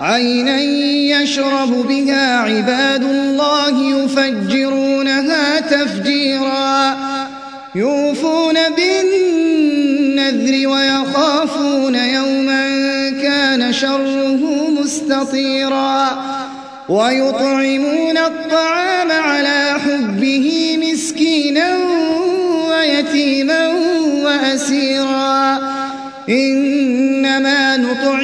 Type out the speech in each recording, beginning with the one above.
عينا يشرب بها عباد الله يفجرونها تفجيرا. يوفون بالنذر ويخافون يوما كان شره مستطيرا. ويطعمون الطعام على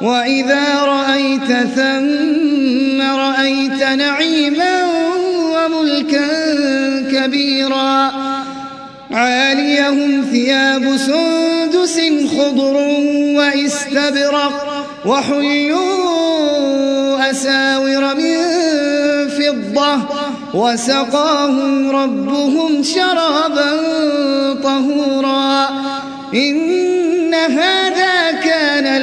وإذا رأيت ثم رأيت نعيما وملكا كبيرا عاليهم ثياب سندس خضر واستبرق وحلوا أساور من فضة وسقاهم ربهم شرابا طهورا إن هذا كان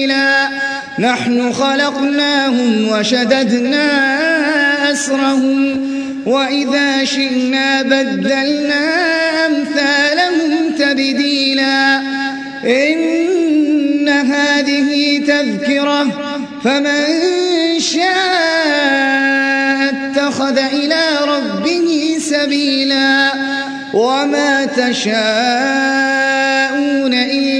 ثقيلا نحن خلقناهم وشددنا أسرهم وإذا شئنا بدلنا أمثالهم تبديلا. إن هذه تذكرة فمن شاء اتخذ إلى ربه سبيلا. وما تشاءون إلا